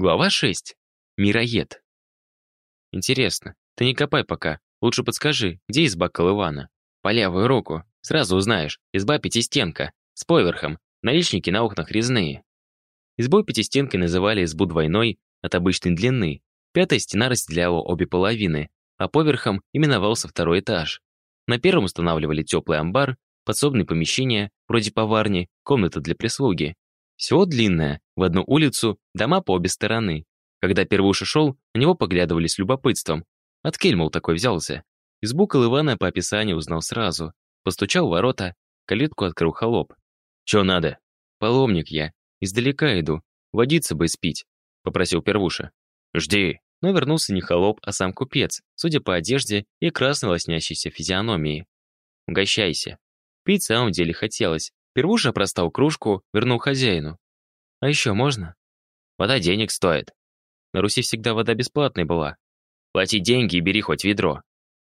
Глава 6. Мироед. Интересно, ты не копай пока. Лучше подскажи, где изба Колывана? По левую руку. Сразу узнаешь. Изба пятистенка. С поверхом. Наличники на окнах резные. Избой пятистенкой называли избу двойной от обычной длины. Пятая стена разделяла обе половины, а поверхом именовался второй этаж. На первом устанавливали теплый амбар, подсобные помещения, вроде поварни, комната для прислуги. Всего длинное, в одну улицу, дома по обе стороны. Когда Первуша шел, на него поглядывали с любопытством. От Кельмал такой взялся. Избу Колывана по описанию узнал сразу. Постучал в ворота, калитку открыл холоп. «Чё надо?» «Паломник я. Издалека иду. Водиться бы спить», — попросил Первуша. «Жди». Но вернулся не холоп, а сам купец, судя по одежде и красной лоснящейся физиономии. «Угощайся». Пить в самом деле хотелось, Первуша простал кружку, вернул хозяину. «А еще можно?» «Вода денег стоит». На Руси всегда вода бесплатной была. «Плати деньги и бери хоть ведро».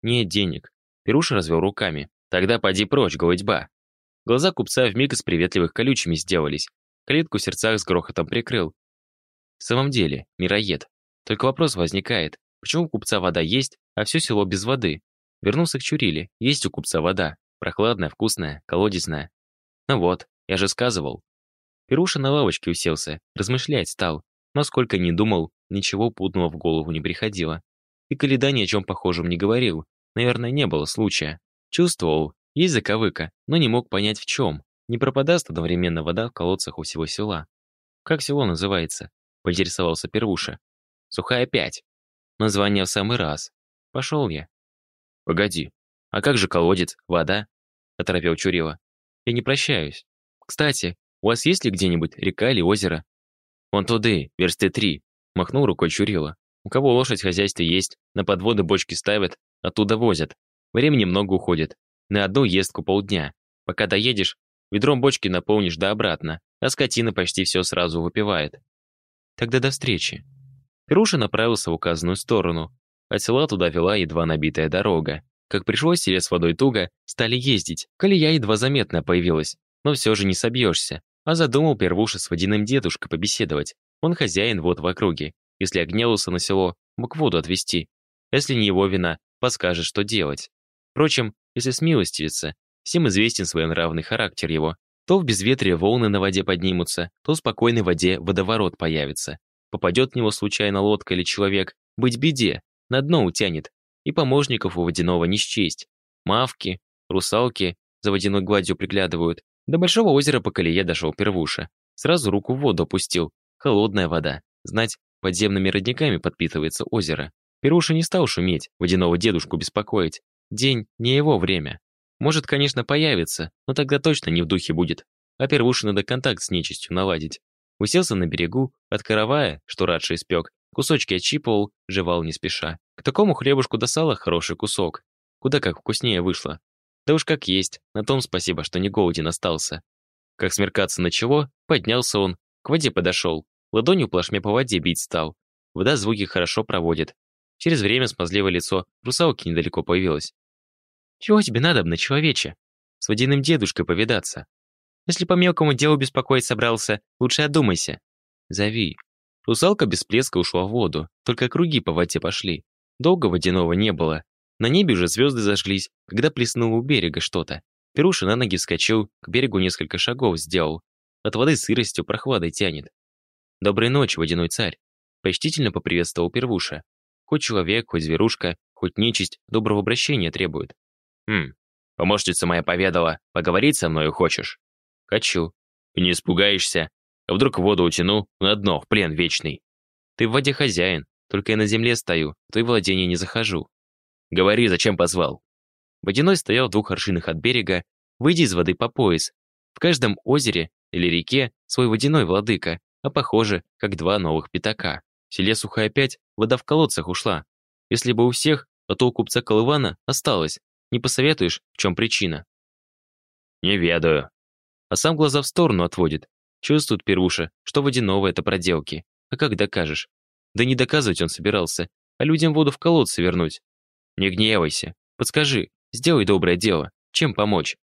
«Нет денег». Первуша развел руками. «Тогда поди прочь, голытьба». Глаза купца вмиг из приветливых колючими сделались. Калитку в сердцах с грохотом прикрыл. В самом деле, мироед. Только вопрос возникает, почему у купца вода есть, а все село без воды? Вернулся к Чуриле, есть у купца вода. Прохладная, вкусная, колодезная. Ну вот, я же сказывал. Перуша на лавочке уселся, размышлять стал, но сколько ни думал, ничего путного в голову не приходило. И Каледа ни о чем похожем не говорил, наверное, не было случая. Чувствовал, есть заковыка, но не мог понять в чем. Не пропадаст одновременно вода в колодцах у всего села. «Как село называется?» — поинтересовался Первуша. «Сухая пять». Название в самый раз. Пошел я. «Погоди, а как же колодец, вода?» — оторопел Чурила. Я не прощаюсь. Кстати, у вас есть ли где-нибудь река или озеро? Вон туды, версты три. Махнул рукой Чурила. У кого лошадь в хозяйстве есть, на подводы бочки ставят, оттуда возят. Времени много уходит. На одну ездку полдня. Пока доедешь, ведром бочки наполнишь да обратно, а скотина почти все сразу выпивает. Тогда до встречи. Перуша направился в указанную сторону. От села туда вела едва набитая дорога. Как пришлось селе с водой туго, стали ездить. Колея едва заметно появилась, но все же не собьешься. А задумал первуша с водяным дедушкой побеседовать. Он хозяин вот в округе. Если огневался на село, мог воду отвезти. Если не его вина, подскажет, что делать. Впрочем, если смилостивиться, всем известен своенравный характер его. То в безветрие волны на воде поднимутся, то в спокойной воде водоворот появится. Попадет в него случайно лодка или человек, быть беде, на дно утянет, и помощников у водяного не счесть. Мавки, русалки за водяной гладью приглядывают. До большого озера по колее дошел первуша. Сразу руку в воду опустил. Холодная вода. Знать, подземными родниками подпитывается озеро. Первуша не стал шуметь, водяного дедушку беспокоить. День не его время. Может, конечно, появится, но тогда точно не в духе будет. А первуше надо контакт с нечистью наладить. Уселся на берегу, от каравая, что Радши испек, Кусочки отщипывал, жевал не спеша. К такому хлебушку до сала хороший кусок. Куда как вкуснее вышло. Да уж как есть, на том спасибо, что не голоден остался. Как смеркаться начало, поднялся он, к воде подошел, ладонью плашмя по воде бить стал. Вода звуки хорошо проводит. Через время смазливое лицо русалки недалеко появилось. «Чего тебе надобно, человече?» «С водяным дедушкой повидаться. Если по мелкому делу беспокоить собрался, лучше одумайся. Зови, Русалка без плеска ушла в воду, только круги по воде пошли. Долго водяного не было. На небе уже звезды зажглись, когда плеснуло у берега что-то. Перуша на ноги вскочил, к берегу несколько шагов сделал. От воды сыростью прохладой тянет. «Доброй ночи, водяной царь!» Почтительно поприветствовал Первуша. Хоть человек, хоть зверушка, хоть нечисть доброго обращения требует. «Хм, помощница моя поведала, поговорить со мною хочешь?» «Хочу». «Не испугаешься?» Вдруг воду утяну на дно, в плен вечный? Ты в воде хозяин, только я на земле стою, в твои владения не захожу. Говори, зачем позвал? Водяной стоял в двух аршинах от берега, выйди из воды по пояс. В каждом озере или реке свой водяной владыка, а похоже, как два новых пятака. В селе Сухая пять вода в колодцах ушла. Если бы у всех, а то у купца Колывана осталось. Не посоветуешь, в чем причина? Не ведаю. А сам глаза в сторону отводит, Чувствует Первуша, что водяного это проделки. А как докажешь? Да не доказывать он собирался, а людям воду в колодце вернуть. Не гневайся. Подскажи, сделай доброе дело. Чем помочь?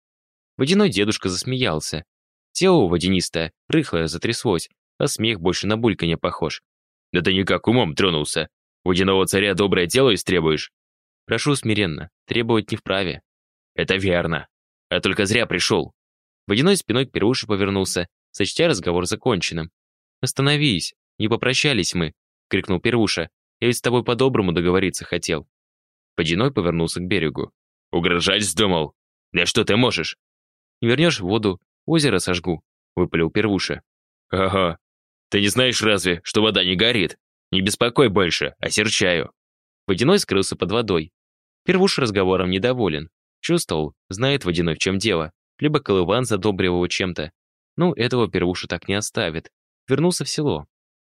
Водяной дедушка засмеялся. Тело водянистое, рыхлое, затряслось, а смех больше на бульканье похож. Да ты никак умом тронулся. Водяного царя доброе дело истребуешь. Прошу смиренно, требовать не вправе. Это верно. А только зря пришел. Водяной спиной к Перуше повернулся, сочтя разговор законченным. «Остановись, не попрощались мы», — крикнул Перуша. «Я ведь с тобой по-доброму договориться хотел». Водяной повернулся к берегу. «Угрожать вздумал? Да что ты можешь?» «Не вернешь воду, озеро сожгу», — выпалил Первуша. «Ага. Ты не знаешь разве, что вода не горит? Не беспокой больше, осерчаю». Водяной скрылся под водой. Первуш разговором недоволен. Чувствовал, знает Водяной в чем дело. Либо Колыван задобрил его чем-то. Ну, этого Первуша так не оставит. Вернулся в село.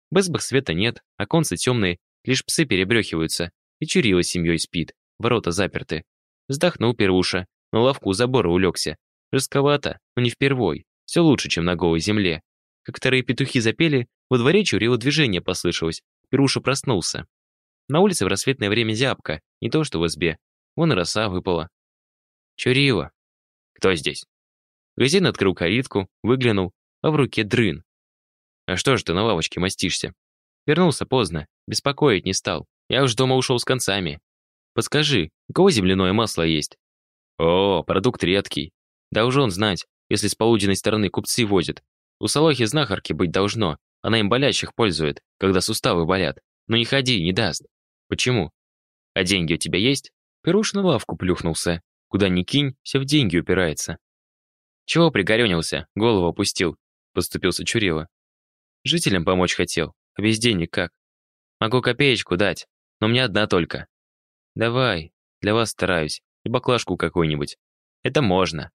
В избах света нет, оконцы темные, лишь псы перебрехиваются. И Чурила с семьей спит, ворота заперты. Вздохнул Первуша, на лавку забора улегся. Жестковато, но не впервой. Все лучше, чем на голой земле. Как вторые петухи запели, во дворе Чурила движение послышалось. Первуша проснулся. На улице в рассветное время зябко, не то что в избе. Вон и роса выпала. Чурила. Кто здесь? Газин открыл калитку, выглянул, а в руке дрын. А что ж ты на лавочке мастишься? Вернулся поздно, беспокоить не стал. Я уж дома ушел с концами. Подскажи, у кого земляное масло есть? О, продукт редкий. Должен знать, если с полуденной стороны купцы возят. У Солохи знахарки быть должно. Она им болящих пользует, когда суставы болят. Но не ходи, не даст. Почему? А деньги у тебя есть? Пируш на лавку плюхнулся. Куда ни кинь, все в деньги упирается. Чего пригорюнился, голову опустил, поступился Чурила. Жителям помочь хотел, а без денег как? Могу копеечку дать, но мне одна только. Давай, для вас стараюсь, и баклажку какую-нибудь. Это можно.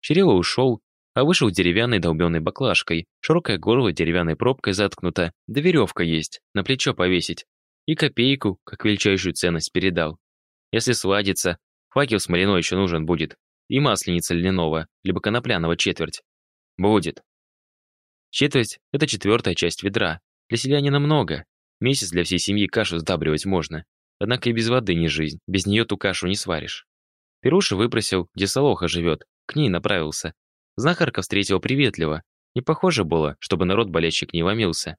Чурила ушел, а вышел деревянной долбенной баклажкой. Широкое горло деревянной пробкой заткнуто, да веревка есть, на плечо повесить. И копейку, как величайшую ценность, передал. Если сладится, факел смоляной еще нужен будет. И масленица льняного, либо конопляного четверть. Будет. Четверть – это четвертая часть ведра. Для селянина много. Месяц для всей семьи кашу сдабривать можно. Однако и без воды не жизнь, без нее ту кашу не сваришь. Перуша выпросил, где Солоха живет, к ней направился. Знахарка встретила приветливо. Не похоже было, чтобы народ болельщик не ломился.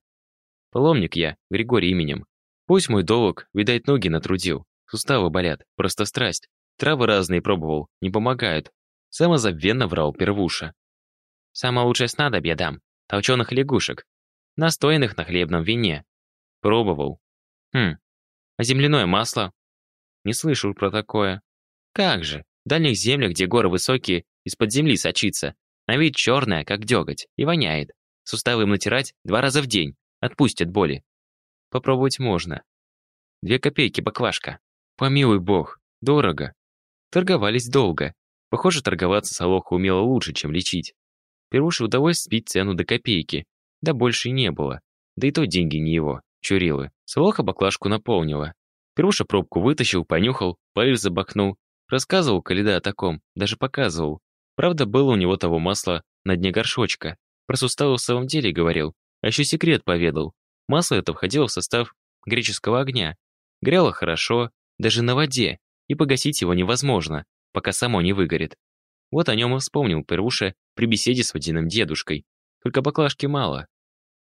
Паломник я, Григорий именем. Пусть мой долг, видать, ноги натрудил. Суставы болят, просто страсть. Травы разные пробовал, не помогают. Самозабвенно врал первуша. Самое лучшее снадобье дам толченых лягушек, настоянных на хлебном вине. Пробовал. Хм, а земляное масло? Не слышал про такое. Как же, в дальних землях, где горы высокие, из-под земли сочится. На вид черное, как деготь, и воняет. Суставы им натирать два раза в день, отпустят боли. Попробовать можно. Две копейки баклажка. Помилуй бог, дорого. Торговались долго. Похоже, торговаться Солоха умела лучше, чем лечить. Первуше удалось сбить цену до копейки. Да больше и не было. Да и то деньги не его, чурилы. Солоха баклажку наполнила. Первуша пробку вытащил, понюхал, палец забахнул. Рассказывал Каледа о таком, даже показывал. Правда, было у него того масла на дне горшочка. Про суставы в самом деле говорил. А еще секрет поведал. Масло это входило в состав греческого огня. Грело хорошо, даже на воде, и погасить его невозможно, пока само не выгорит. Вот о нем и вспомнил Перуша при беседе с водяным дедушкой. Только баклажки мало.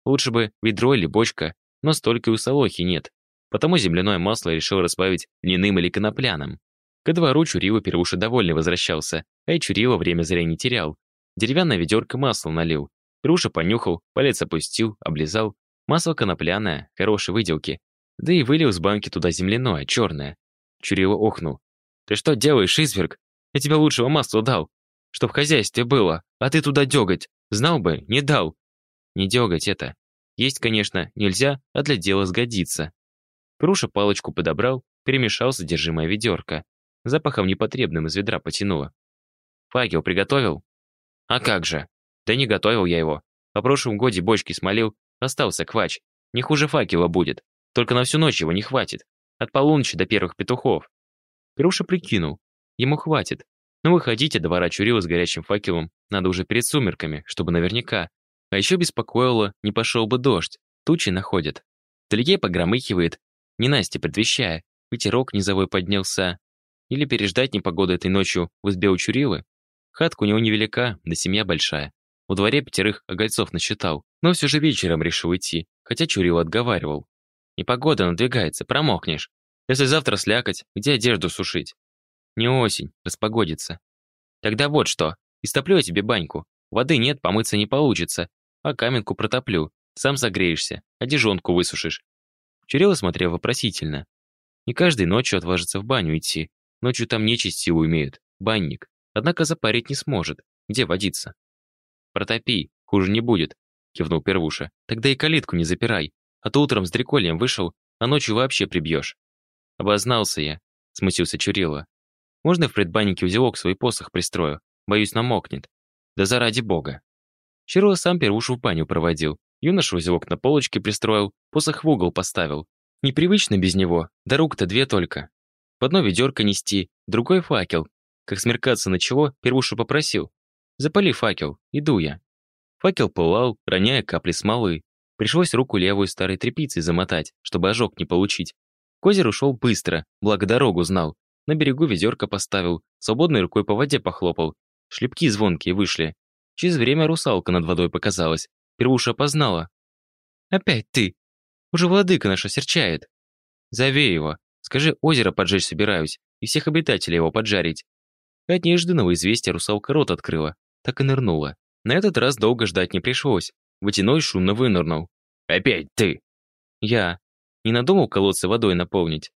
Лучше бы ведро или бочка, но столько и у Солохи нет. Потому земляное масло решил разбавить льняным или конопляным. Ко двору Чурила Перуша довольно возвращался, а и Чурила время зря не терял. Деревянное ведерко масла налил. Перуша понюхал, палец опустил, облизал. Масло конопляное, хорошей выделки. Да и вылил с банки туда земляное, черное. Чурила охнул. «Ты что делаешь, изверг? Я тебе лучшего масла дал чтоб в хозяйстве было, а ты туда дёготь. Знал бы, не дал. Не дёготь это. Есть, конечно, нельзя, а для дела сгодится. Пруша палочку подобрал, перемешал содержимое ведерка. Запахом непотребным из ведра потянуло. Факел приготовил? А как же? Да не готовил я его. По прошлом годе бочки смолил, остался квач. Не хуже факела будет. Только на всю ночь его не хватит. От полуночи до первых петухов. Перуша прикинул. Ему хватит. Но выходить от двора Чурила с горячим факелом надо уже перед сумерками, чтобы наверняка. А еще беспокоило, не пошел бы дождь. Тучи находят. Вдалеке погромыхивает, не Настя предвещая. Ветерок низовой поднялся. Или переждать непогоду этой ночью в избе у Чурилы? Хатка у него невелика, да семья большая. У дворе пятерых огольцов насчитал, но все же вечером решил идти, хотя Чурила отговаривал. Непогода надвигается, промокнешь. Если завтра слякоть, где одежду сушить? Не осень, распогодится. Тогда вот что, истоплю я тебе баньку. Воды нет, помыться не получится. А каменку протоплю. Сам согреешься, одежонку высушишь. Чурила смотрел вопросительно. Не каждой ночью отважится в баню идти. Ночью там нечисть силу имеют. Банник. Однако запарить не сможет. Где водиться? Протопи, хуже не будет, кивнул Первуша. Тогда и калитку не запирай. А то утром с дрекольем вышел, а ночью вообще прибьешь. Обознался я, смутился Чурила. Можно в предбаннике узелок свой посох пристрою? Боюсь, намокнет. Да заради бога. Чурила сам Первушу в баню проводил. Юноша узелок на полочке пристроил, посох в угол поставил. Непривычно без него, да рук-то две только. В одно ведерко нести, другой факел. Как смеркаться начало, Первуша попросил. «Запали факел, иду я». Факел пылал, роняя капли смолы. Пришлось руку левую старой тряпицей замотать, чтобы ожог не получить. К озеру быстро, благо дорогу знал. На берегу ведерко поставил, свободной рукой по воде похлопал. Шлепки звонкие вышли. Через время русалка над водой показалась. Первуша опознала. «Опять ты! Уже владыка наша серчает!» «Зови его. Скажи, озеро поджечь собираюсь, и всех обитателей его поджарить». От неожиданного известия русалка рот открыла, так и нырнула. На этот раз долго ждать не пришлось. Водяной шумно вынырнул. «Опять ты!» «Я. Не надумал колодцы водой наполнить?»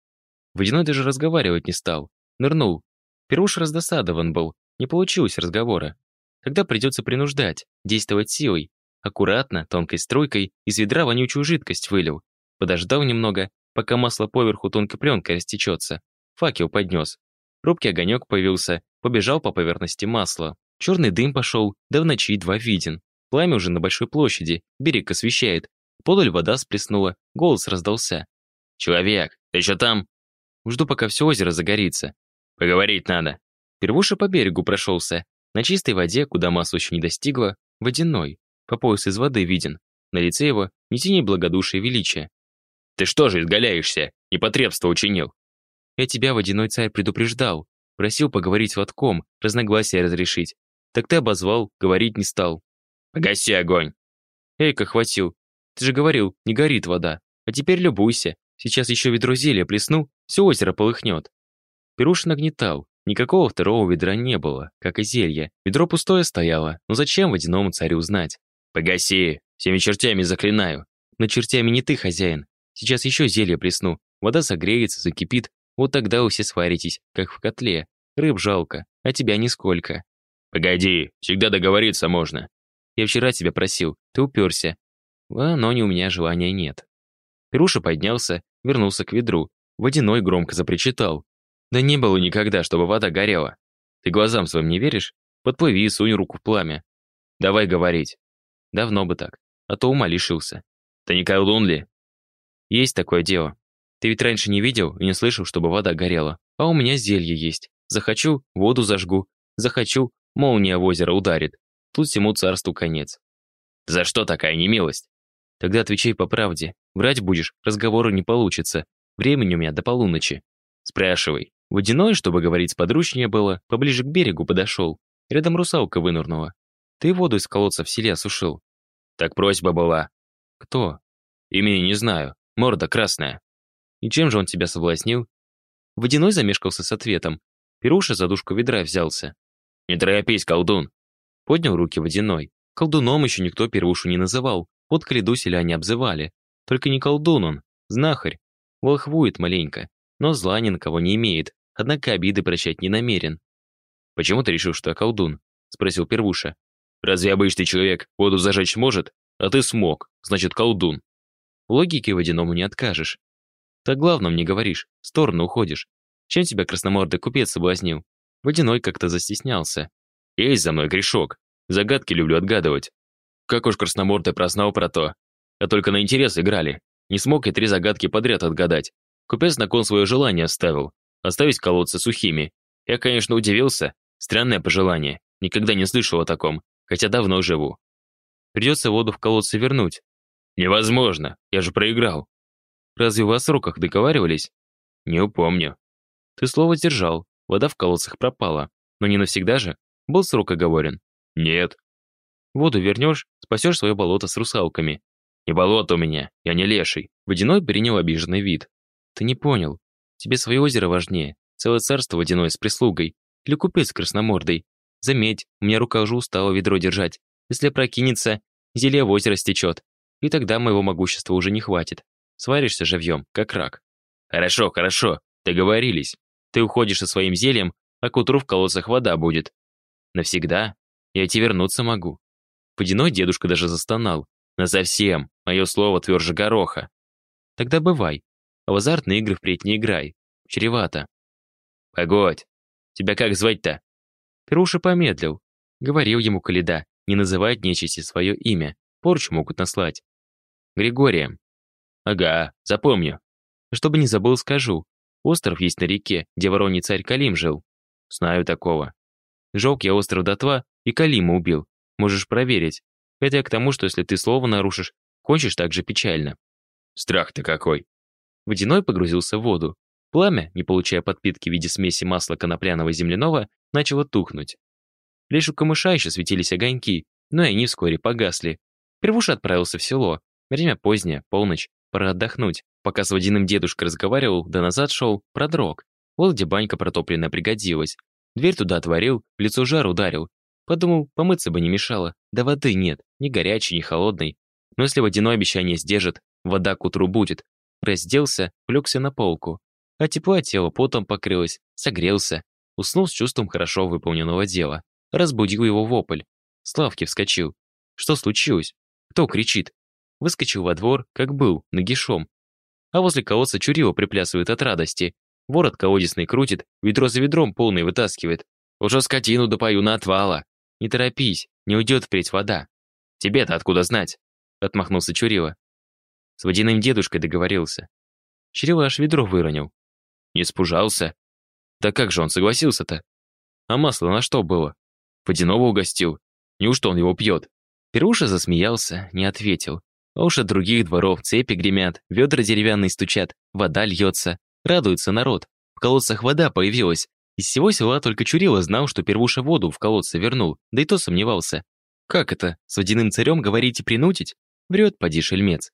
Водяной даже разговаривать не стал. Нырнул. Перуш раздосадован был. Не получилось разговора. Тогда придется принуждать, действовать силой. Аккуратно, тонкой струйкой, из ведра вонючую жидкость вылил. Подождал немного, пока масло поверху тонкой пленкой растечется. Факел поднес. Робкий огонек появился, побежал по поверхности масла. Черный дым пошел, да в ночи едва виден. Пламя уже на большой площади, берег освещает. Подаль вода сплеснула, голос раздался. «Человек, ты еще там?» Жду, пока все озеро загорится. Поговорить надо. Первуша по берегу прошелся. На чистой воде, куда масло еще не достигло, водяной. По пояс из воды виден. На лице его ни тени благодушия величия. «Ты что же изгаляешься? Непотребство учинил!» «Я тебя, водяной царь, предупреждал. Просил поговорить с Ватком, разногласия разрешить. Так ты обозвал, говорить не стал. Погаси огонь. Эйка хватил. Ты же говорил, не горит вода. А теперь любуйся. Сейчас еще ведро зелья плесну, все озеро полыхнет. Перуш нагнетал. Никакого второго ведра не было, как и зелья. Ведро пустое стояло, но зачем водяному царю знать? «Погаси! Всеми чертями заклинаю!» «Но чертями не ты, хозяин. Сейчас еще зелье плесну. Вода согреется, закипит. Вот тогда вы все сваритесь, как в котле. Рыб жалко, а тебя нисколько». «Погоди, всегда договориться можно. Я вчера тебя просил, ты уперся. А, но не у меня желания нет. Перуша поднялся, вернулся к ведру. Водяной громко запричитал. Да не было никогда, чтобы вода горела. Ты глазам своим не веришь? Подплыви и сунь руку в пламя. Давай говорить. Давно бы так. А то ума лишился. Ты не колдун ли? Есть такое дело. Ты ведь раньше не видел и не слышал, чтобы вода горела. А у меня зелье есть. Захочу, воду зажгу. Захочу, молния в озеро ударит. Тут всему царству конец. За что такая немилость? Тогда отвечай по правде. Врать будешь, разговора не получится. Времени у меня до полуночи. Спрашивай. Водяной, чтобы говорить подручнее было, поближе к берегу подошел. Рядом русалка вынырнула. Ты воду из колодца в селе осушил. Так просьба была. Кто? Имени не знаю. Морда красная. И чем же он тебя соблазнил? Водяной замешкался с ответом. Перуша за душку ведра взялся. «Не торопись, колдун!» Поднял руки водяной. Колдуном еще никто первушу не называл. Вот кляду селяне обзывали. Только не колдун он, знахарь. Волхвует маленько, но зла ни на кого не имеет, однако обиды прощать не намерен. «Почему ты решил, что я колдун?» — спросил первуша. «Разве обычный человек воду зажечь может? А ты смог, значит, колдун». Логике водяному не откажешь. Так главном не говоришь, в сторону уходишь. Чем тебя красномордый купец соблазнил? Водяной как-то застеснялся. Есть за мной грешок. Загадки люблю отгадывать. Как уж красномордый прознал про то. А только на интерес играли. Не смог и три загадки подряд отгадать. Купец на кон свое желание оставил. Оставить колодцы сухими. Я, конечно, удивился. Странное пожелание. Никогда не слышал о таком, хотя давно живу. Придется воду в колодце вернуть. Невозможно, я же проиграл. Разве вы о сроках договаривались? Не упомню. Ты слово держал, вода в колодцах пропала. Но не навсегда же. Был срок оговорен? Нет. Воду вернешь, спасешь свое болото с русалками. «Не болото у меня, я не леший». Водяной принял обиженный вид. «Ты не понял. Тебе свое озеро важнее. Целое царство водяное с прислугой. Или купец красномордой. Заметь, у меня рука уже устала ведро держать. Если прокинется, зелье в озеро стечет. И тогда моего могущества уже не хватит. Сваришься живьем, как рак. Хорошо, хорошо, договорились. Ты уходишь со своим зельем, а к утру в колодцах вода будет. Навсегда? Я тебе вернуться могу. Водяной дедушка даже застонал. Насовсем, мое слово тверже гороха. Тогда бывай. А в азартные игры впредь не играй. Чревато. Погодь. Тебя как звать-то? Перуша помедлил. Говорил ему Каледа, не называть нечисти свое имя. Порчу могут наслать. Григорием. Ага, запомню. Чтобы не забыл, скажу. Остров есть на реке, где вороний царь Калим жил. Знаю такого. Жег я остров дотла и Калима убил. Можешь проверить. Хотя к тому, что если ты слово нарушишь, кончишь так же печально. Страх-то какой. Водяной погрузился в воду. Пламя, не получая подпитки в виде смеси масла конопляного и земляного, начало тухнуть. Лишь у камыша еще светились огоньки, но и они вскоре погасли. Первуша отправился в село. Время позднее, полночь, пора отдохнуть. Пока с водяным дедушкой разговаривал, да назад шел, продрог. Вот банька протопленная пригодилась. Дверь туда отворил, в лицо жар ударил. Подумал, помыться бы не мешало. Да воды нет, ни горячей, ни холодной. Но если водяное обещание сдержит, вода к утру будет. Разделся, плюкся на полку. А тепло от тела потом покрылось, согрелся. Уснул с чувством хорошо выполненного дела. Разбудил его вопль. Славки вскочил. Что случилось? Кто кричит? Выскочил во двор, как был, нагишом. А возле колодца Чурила приплясывает от радости. Ворот колодесный крутит, ведро за ведром полный вытаскивает. Уже скотину допою на отвала. Не торопись, не уйдет впредь вода. Тебе-то откуда знать? Отмахнулся Чурила. С водяным дедушкой договорился. Чурила аж ведро выронил. Не спужался. Да как же он согласился-то? А масло на что было? Водяного угостил. Неужто он его пьет? Перуша засмеялся, не ответил. А уж от других дворов цепи гремят, ведра деревянные стучат, вода льется. Радуется народ. В колодцах вода появилась. Из всего села только Чурила знал, что Первуша воду в колодце вернул, да и то сомневался. Как это, с водяным царем говорить и принудить? Врет, поди шельмец.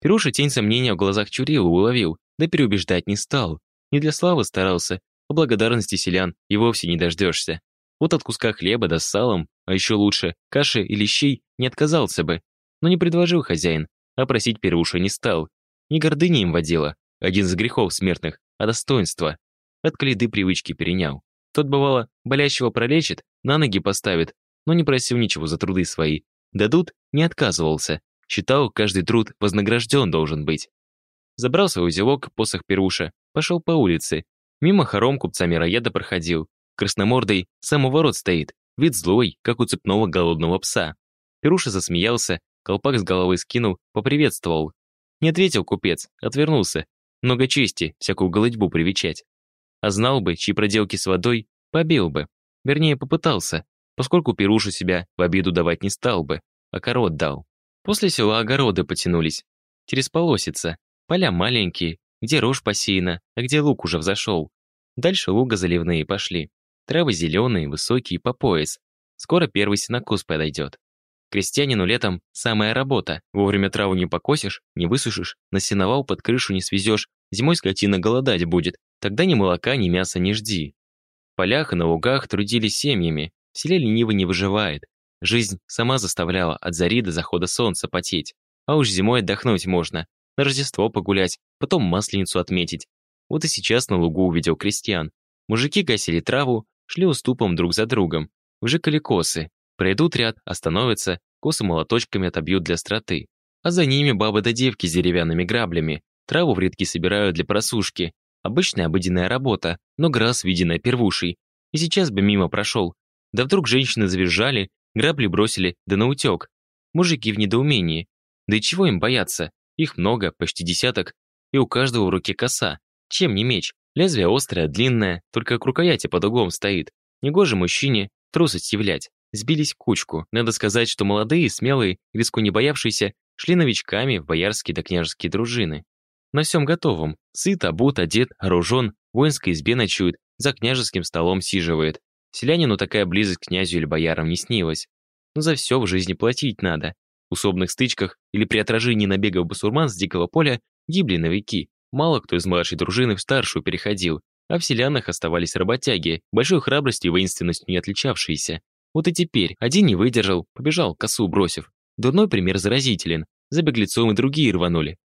Перуша тень сомнения в глазах Чурила уловил, да переубеждать не стал. Не для славы старался, а благодарности селян и вовсе не дождешься. Вот от куска хлеба да с салом, а еще лучше, каши или щей, не отказался бы. Но не предложил хозяин, а просить Перуша не стал. Не гордыня им водила, один из грехов смертных, а достоинство. От кляды привычки перенял. Тот, бывало, болящего пролечит, на ноги поставит, но не просил ничего за труды свои. Дадут, не отказывался. Считал, каждый труд вознагражден должен быть. Забрался в узелок посох Перуша, пошел по улице. Мимо хором купца Мироеда проходил. Красномордый сам у ворот стоит, вид злой, как у цепного голодного пса. Перуша засмеялся, колпак с головы скинул, поприветствовал. Не ответил купец, отвернулся. Много чести, всякую голодьбу привечать. А знал бы, чьи проделки с водой, побил бы. Вернее, попытался, поскольку Перушу себя в обиду давать не стал бы, а корот дал. После села огороды потянулись. Через полосица. Поля маленькие, где рожь посеяна, а где лук уже взошел. Дальше луга заливные пошли. Травы зеленые, высокие, по пояс. Скоро первый сенокос подойдет. Крестьянину летом самая работа. Вовремя траву не покосишь, не высушишь, на сеновал под крышу не свезешь. Зимой скотина голодать будет. Тогда ни молока, ни мяса не жди. В полях и на лугах трудились семьями. В селе лениво не выживает. Жизнь сама заставляла от зари до захода солнца потеть. А уж зимой отдохнуть можно. На Рождество погулять, потом Масленицу отметить. Вот и сейчас на лугу увидел крестьян. Мужики гасили траву, шли уступом друг за другом. Вжикали косы. Пройдут ряд, остановятся, косы молоточками отобьют для строты. А за ними бабы да девки с деревянными граблями. Траву в редки собирают для просушки. Обычная обыденная работа, но раз виденная первушей. И сейчас бы мимо прошел. Да вдруг женщины завизжали, грабли бросили, да наутек. Мужики в недоумении. Да и чего им бояться? Их много, почти десяток, и у каждого в руке коса. Чем не меч? Лезвие острое, длинное, только к рукояти под углом стоит. Негоже мужчине трусость являть. Сбились в кучку. Надо сказать, что молодые, смелые, риску не боявшиеся, шли новичками в боярские да княжеские дружины. На всем готовом. Сыт, обут, одет, оружен, в воинской избе ночует, за княжеским столом сиживает. Селянину такая близость к князю или боярам не снилась. Но за все в жизни платить надо. В усобных стычках или при отражении набегов басурман с дикого поля гибли новики. Мало кто из младшей дружины в старшую переходил, а в селянах оставались работяги, большой храбростью и воинственностью не отличавшиеся. Вот и теперь один не выдержал, побежал, косу бросив. Дурной пример заразителен, за беглецом и другие рванули.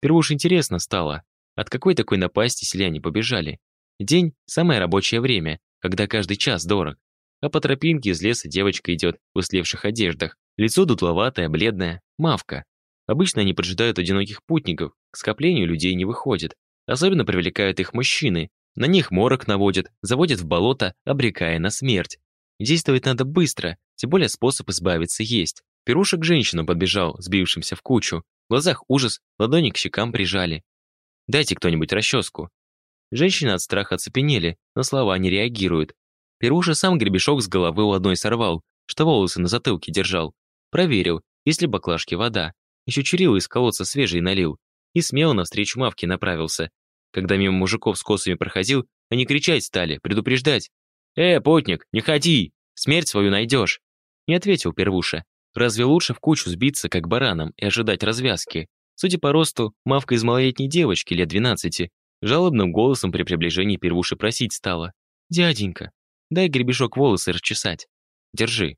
Перву уж интересно стало, от какой такой напасти селяне побежали. День – самое рабочее время, когда каждый час дорог. А по тропинке из леса девочка идет в услевших одеждах. Лицо дутловатое, бледное, мавка. Обычно они поджидают одиноких путников, к скоплению людей не выходят. Особенно привлекают их мужчины. На них морок наводят, заводят в болото, обрекая на смерть. Действовать надо быстро, тем более способ избавиться есть. Перушек к женщинам подбежал, сбившимся в кучу. В глазах ужас, ладони к щекам прижали. «Дайте кто-нибудь расческу». Женщины от страха оцепенели, на слова не реагируют. Перуша сам гребешок с головы у одной сорвал, что волосы на затылке держал. Проверил, есть ли баклажки вода. Еще чурил из колодца свежий налил. И смело навстречу мавке направился. Когда мимо мужиков с косами проходил, они кричать стали, предупреждать. «Э, потник, не ходи! Смерть свою найдешь!» Не ответил первуша. Разве лучше в кучу сбиться, как бараном, и ожидать развязки? Судя по росту, мавка из малолетней девочки лет 12 жалобным голосом при приближении первуши просить стала. «Дяденька, дай гребешок волосы расчесать. Держи».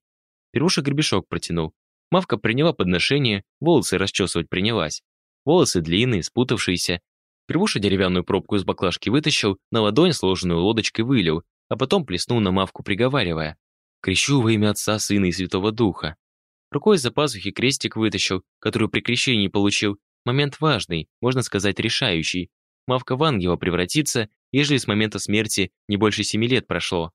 Первуша гребешок протянул. Мавка приняла подношение, волосы расчесывать принялась. Волосы длинные, спутавшиеся. Первуша деревянную пробку из баклажки вытащил, на ладонь сложенную лодочкой вылил, а потом плеснул на мавку, приговаривая. «Крещу во имя Отца, Сына и Святого Духа». Рукой из-за пазухи крестик вытащил, который при крещении получил. Момент важный, можно сказать, решающий. Мавка в ангела превратится, ежели с момента смерти не больше семи лет прошло.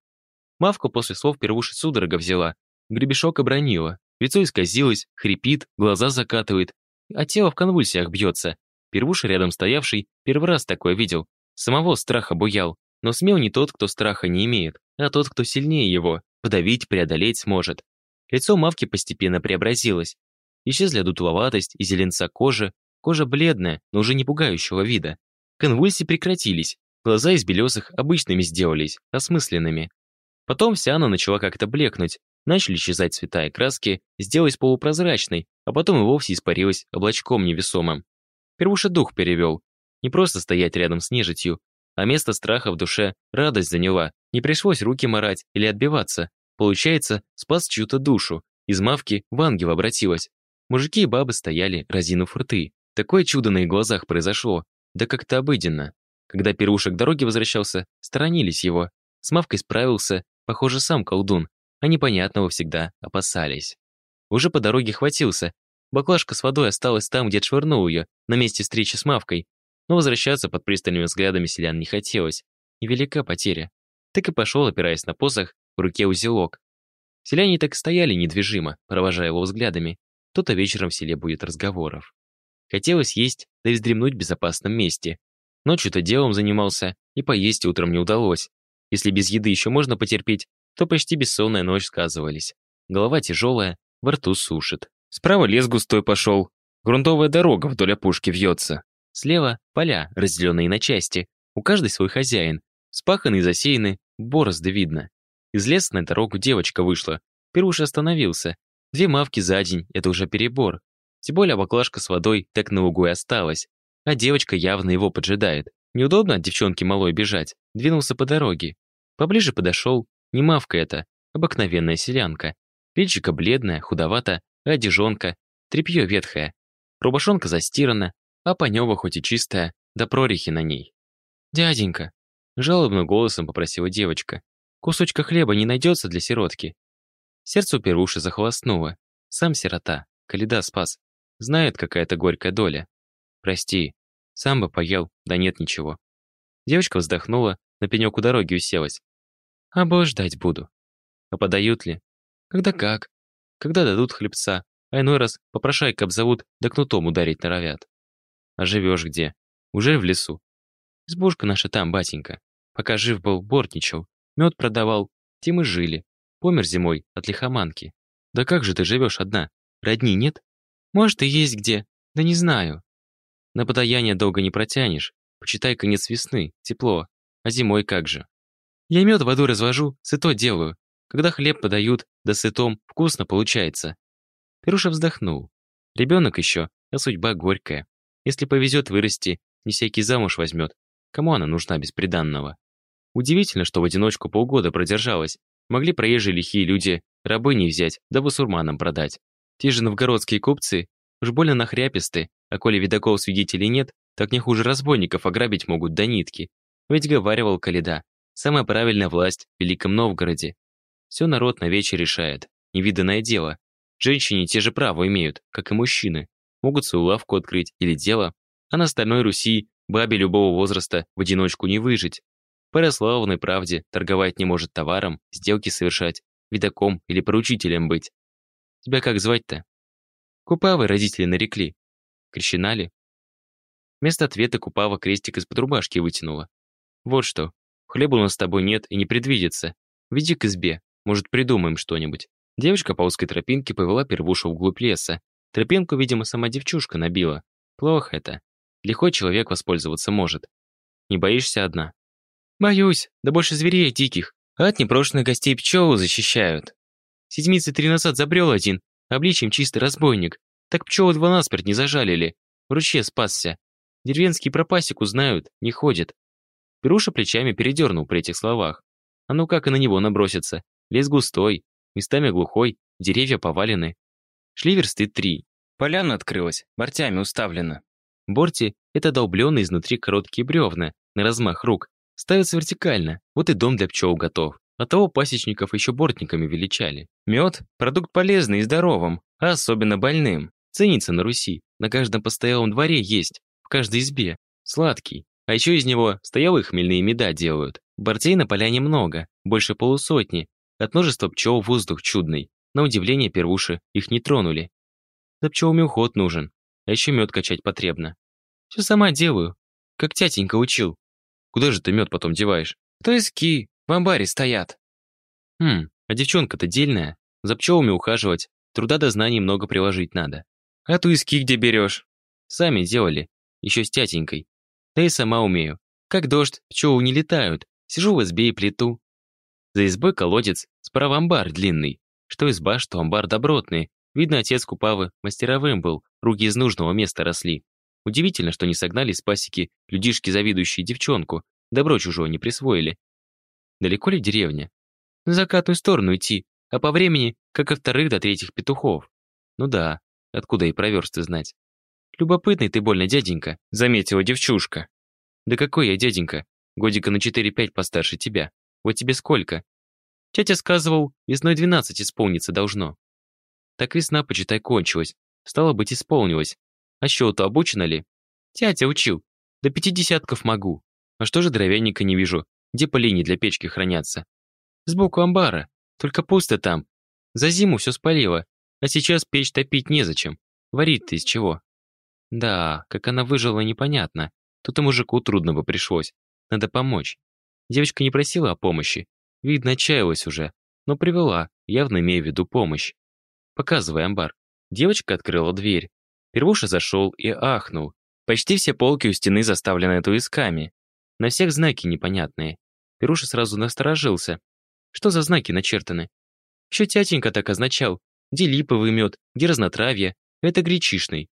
Мавка после слов первуши судорога взяла. Гребешок обронила. Лицо исказилось, хрипит, глаза закатывает, а тело в конвульсиях бьется. Первуша рядом стоявший первый раз такое видел. Самого страха буял. Но смел не тот, кто страха не имеет, а тот, кто сильнее его, подавить, преодолеть сможет. Лицо Мавки постепенно преобразилось. Исчезли дутловатость и зеленца кожи, кожа бледная, но уже не пугающего вида. Конвульсии прекратились, глаза из белесых обычными сделались, осмысленными. Потом вся она начала как-то блекнуть, начали исчезать цвета и краски, сделалась полупрозрачной, а потом и вовсе испарилась облачком невесомым. Первуша дух перевел. Не просто стоять рядом с нежитью, а место страха в душе радость заняла. Не пришлось руки морать или отбиваться. Получается, спас чью-то душу. Из мавки в ангел обратилась. Мужики и бабы стояли, разинув рты. Такое чудо на их глазах произошло. Да как-то обыденно. Когда Перуша к дороге возвращался, сторонились его. С мавкой справился, похоже, сам колдун. А непонятного всегда опасались. Уже по дороге хватился. Баклажка с водой осталась там, где отшвырнул ее, на месте встречи с мавкой. Но возвращаться под пристальными взглядами селян не хотелось. Невелика потеря. Так и пошел, опираясь на посох, в руке узелок. Селяне так и стояли недвижимо, провожая его взглядами. То-то вечером в селе будет разговоров. Хотелось есть, да и вздремнуть в безопасном месте. Ночью-то делом занимался, и поесть утром не удалось. Если без еды еще можно потерпеть, то почти бессонная ночь сказывались. Голова тяжелая, во рту сушит. Справа лес густой пошел. Грунтовая дорога вдоль опушки вьется. Слева – поля, разделенные на части. У каждой свой хозяин. Спаханы и засеяны, борозды видно. Из леса на дорогу девочка вышла. Первуш остановился. Две мавки за день – это уже перебор. Тем более баклажка с водой так на лугу и осталась. А девочка явно его поджидает. Неудобно от девчонки малой бежать. Двинулся по дороге. Поближе подошел. Не мавка это, обыкновенная селянка. Личико бледная, худовато, одежонка, тряпье ветхое. Рубашонка застирана, а Панева хоть и чистая, да прорехи на ней. «Дяденька!» – жалобным голосом попросила девочка. «Кусочка хлеба не найдется для сиротки?» Сердце у первуши захолостнуло. Сам сирота, Каледа спас. Знает, какая это горькая доля. Прости, сам бы поел, да нет ничего. Девочка вздохнула, на пенек у дороги уселась. А бо ждать буду. А подают ли? Когда как? Когда дадут хлебца, а иной раз попрошайка обзовут, да кнутом ударить норовят. А живешь где? Уже в лесу? Избушка наша там, батенька. Пока жив был, бортничал. Мед продавал. Тем и жили. Помер зимой от лихоманки. Да как же ты живешь одна? Родни нет? Может, и есть где. Да не знаю. На подаяние долго не протянешь. Почитай конец весны, тепло. А зимой как же? Я мед воду развожу, сыто делаю. Когда хлеб подают, да сытом, вкусно получается. Перуша вздохнул. Ребенок еще, а судьба горькая. Если повезет вырасти, не всякий замуж возьмет. Кому она нужна без приданного? Удивительно, что в одиночку полгода продержалась. Могли проезжие лихие люди рабы не взять, да басурманам продать. Те же новгородские купцы уж больно нахряписты, а коли видаков свидетелей нет, так не хуже разбойников ограбить могут до нитки. Ведь говаривал Каледа, самая правильная власть в Великом Новгороде. Все народ на вечер решает, невиданное дело. Женщине те же права имеют, как и мужчины. Могут свою лавку открыть или дело, а на остальной Руси бабе любого возраста в одиночку не выжить. По расславной правде торговать не может товаром, сделки совершать, видаком или поручителем быть. Тебя как звать-то? Купавы родители нарекли. Крещена ли? Вместо ответа Купава крестик из-под рубашки вытянула. Вот что, хлеба у нас с тобой нет и не предвидится. Веди к избе, может, придумаем что-нибудь. Девочка по узкой тропинке повела первушу вглубь леса. Тропинку, видимо, сама девчушка набила. Плохо это. Лихой человек воспользоваться может. Не боишься одна? Боюсь, да больше зверей диких. А от непрошенных гостей пчелу защищают. Седмицы три назад забрел один, обличием чистый разбойник. Так пчелы два насперть не зажалили. В ручье спасся. Деревенские про пасеку знают, не ходят. Перуша плечами передернул при этих словах. А ну как и на него наброситься? Лес густой, местами глухой, деревья повалены. Шли версты три. Поляна открылась, бортями уставлена. Борти — это долбленные изнутри короткие бревна, на размах рук. Ставятся вертикально, вот и дом для пчел готов. А того пасечников еще бортниками величали. Мед – продукт полезный и здоровым, а особенно больным. Ценится на Руси. На каждом постоялом дворе есть, в каждой избе. Сладкий. А еще из него стоялые хмельные меда делают. Бортей на поляне много, больше полусотни. От множества пчел воздух чудный. На удивление первуши их не тронули. За пчелами уход нужен, а еще мед качать потребно. Все сама делаю, как тятенька учил. Куда же ты мед потом деваешь? То ки, в амбаре стоят. Хм, а девчонка-то дельная. За пчелами ухаживать, труда до знаний много приложить надо. А туиски где берешь? Сами делали, еще с тятенькой. Да и сама умею. Как дождь, пчелы не летают. Сижу в избе и плету. За избой колодец, справа амбар длинный. Что изба, что амбар добротный. Видно, отец Купавы мастеровым был, руки из нужного места росли. Удивительно, что не согнали с пасеки людишки, завидующие девчонку, добро чужого не присвоили. Далеко ли деревня? На закатную сторону идти, а по времени, как и вторых до третьих петухов. Ну да, откуда и про версты знать. Любопытный ты больно, дяденька, заметила девчушка. Да какой я дяденька? Годика на 4-5 постарше тебя. Вот тебе сколько? Тятя сказывал, весной 12 исполниться должно. Так весна, почитай, кончилась. Стало быть, исполнилась. А счету обучена ли? Тятя учил. До пятидесятков могу. А что же дровяника не вижу? Где полени для печки хранятся? Сбоку амбара. Только пусто там. За зиму все спалило. А сейчас печь топить незачем. Варить-то из чего? Да, как она выжила, непонятно. Тут и мужику трудно бы пришлось. Надо помочь. Девочка не просила о помощи. Видно, отчаялась уже. Но привела, явно имея в виду помощь. Показывай амбар. Девочка открыла дверь. Первуша зашел и ахнул. Почти все полки у стены заставлены туисками. На всех знаки непонятные. Перуша сразу насторожился. Что за знаки начертаны? Еще тятенька так означал. Где липовый мед, где разнотравье. Это гречишный.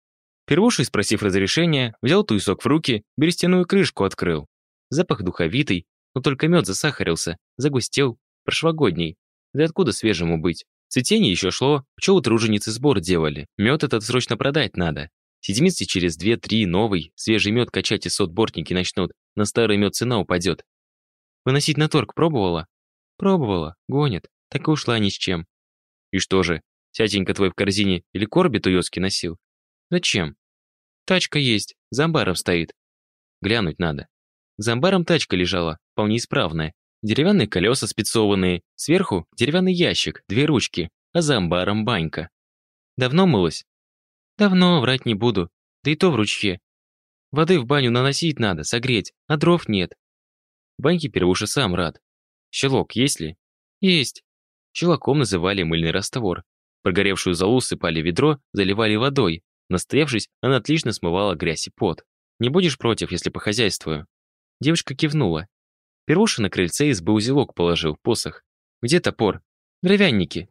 Первуший, спросив разрешения, взял туесок в руки, берестяную крышку открыл. Запах духовитый, но только мед засахарился, загустел, прошлогодний. Да откуда свежему быть? Цветение еще шло, пчелы-труженицы сбор делали. Мед этот срочно продать надо. Седмицы через две-три новый, свежий мед качать и сотбортники начнут, на старый мед цена упадет. Выносить на торг пробовала? Пробовала, гонят, так и ушла ни с чем. И что же, тятенька твой в корзине или корби туёски носил? Зачем? Тачка есть, за амбаром стоит. Глянуть надо. За амбаром тачка лежала, вполне исправная. Деревянные колеса спецованные, сверху деревянный ящик, две ручки, а за амбаром банька. Давно мылась? Давно, врать не буду, да и то в ручье. Воды в баню наносить надо, согреть, а дров нет. Баньки первуша сам рад. Щелок есть ли? Есть. Щелоком называли мыльный раствор. Прогоревшую золу сыпали ведро, заливали водой. Настоявшись, она отлично смывала грязь и пот. Не будешь против, если по хозяйству? Девочка кивнула. Перуша на крыльце избы узелок положил, посох. Где топор? Дровянники.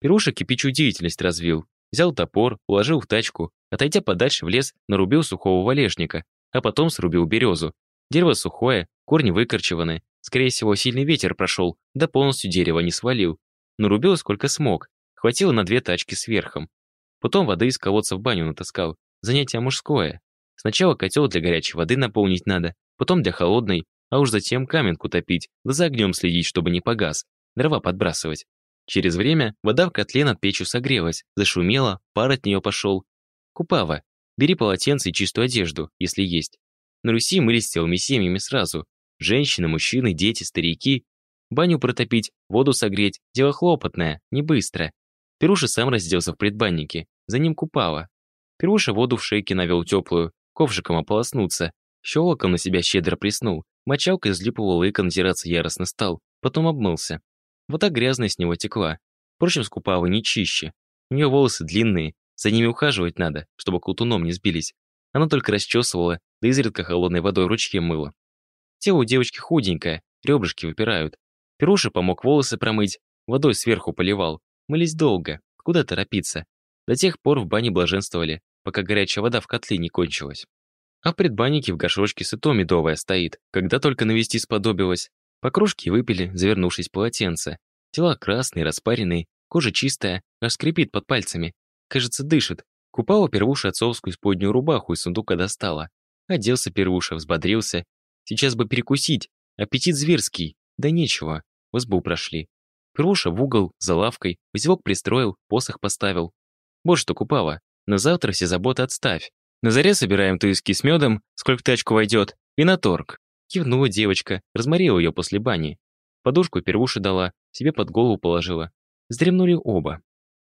Перуша кипичу деятельность развил. Взял топор, уложил в тачку, отойдя подальше в лес, нарубил сухого валежника, а потом срубил березу. Дерево сухое, корни выкорчеваны. Скорее всего, сильный ветер прошел, да полностью дерево не свалил. Нарубил сколько смог. Хватило на две тачки с. Потом воды из колодца в баню натаскал. Занятие мужское. Сначала котел для горячей воды наполнить надо, потом для холодной, а уж затем каменку топить, да за огнем следить, чтобы не погас, дрова подбрасывать. Через время вода в котле над печью согрелась, зашумела, пар от нее пошел. Купава. Бери полотенце и чистую одежду, если есть. На Руси мылись целыми семьями сразу. Женщины, мужчины, дети, старики. Баню протопить, воду согреть – дело хлопотное, не быстро. Перуша сам разделся в предбаннике, за ним купала. Перуша воду в шейке навел теплую, ковшиком ополоснуться, щелоком на себя щедро приснул, мочалкой из липового лыка натираться яростно стал, потом обмылся. Вода грязная с него текла. Впрочем, с купавой не чище. У нее волосы длинные, за ними ухаживать надо, чтобы колтуном не сбились. Она только расчесывала, да изредка холодной водой ручки мыла. Тело у девочки худенькое, ребрышки выпирают. Перуша помог волосы промыть, водой сверху поливал. Мылись долго, куда торопиться. До тех пор в бане блаженствовали, пока горячая вода в котле не кончилась. А в предбаннике в горшочке сыто медовое стоит, когда только навести сподобилось. По кружке выпили, завернувшись в полотенце. Тела красные, распаренные, кожа чистая, аж скрипит под пальцами. Кажется, дышит. Купала первуша отцовскую исподнюю рубаху из сундука достала. Оделся первуша, взбодрился. Сейчас бы перекусить. Аппетит зверский. Да нечего. В избу прошли. Первуша в угол, за лавкой, узелок пристроил, посох поставил. Вот что, Купава, на завтра все заботы отставь. На заре собираем туиски с медом, сколько тачку войдет, и на торг. Кивнула девочка, разморила ее после бани. Подушку первуша дала, себе под голову положила. Сдремнули оба.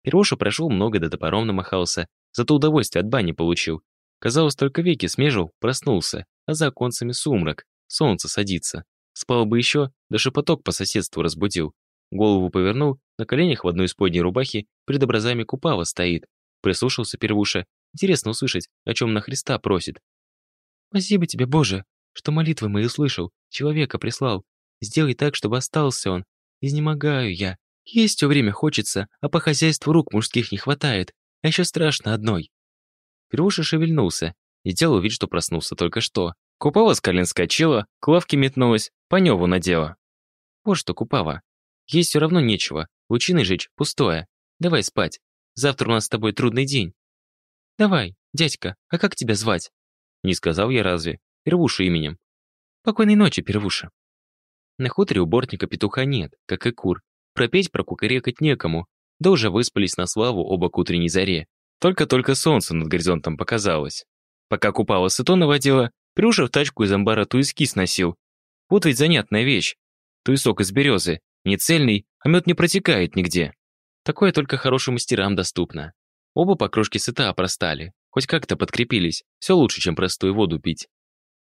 Первуша прошел много до топором намахался, зато удовольствие от бани получил. Казалось, только веки смежил, проснулся, а за оконцами сумрак, солнце садится. Спал бы еще, да шепоток по соседству разбудил. Голову повернул, на коленях в одной из подней рубахи перед образами Купава стоит. Прислушался первуша. Интересно услышать, о чем на Христа просит. «Спасибо тебе, Боже, что молитвы мои услышал, человека прислал. Сделай так, чтобы остался он. Изнемогаю я. Есть все время хочется, а по хозяйству рук мужских не хватает. А еще страшно одной». Первуша шевельнулся и делал вид, что проснулся только что. Купава с колен скочила, к лавке метнулась, по неву надела. Вот что, Купава, есть все равно нечего, лучиной жечь пустое. Давай спать, завтра у нас с тобой трудный день. Давай, дядька, а как тебя звать? Не сказал я разве, Первуша именем. Покойной ночи, Первуша. На хуторе у бортника петуха нет, как и кур. Пропеть, прокукарекать некому. Да уже выспались на славу оба к утренней заре. Только-только солнце над горизонтом показалось. Пока купала сыто наводила, Прюша в тачку из амбара туиски сносил. Вот ведь занятная вещь. Туесок из березы. Не цельный, а мед не протекает нигде. Такое только хорошим мастерам доступно. Оба по крошке сыта опростали. Хоть как-то подкрепились. Все лучше, чем простую воду пить.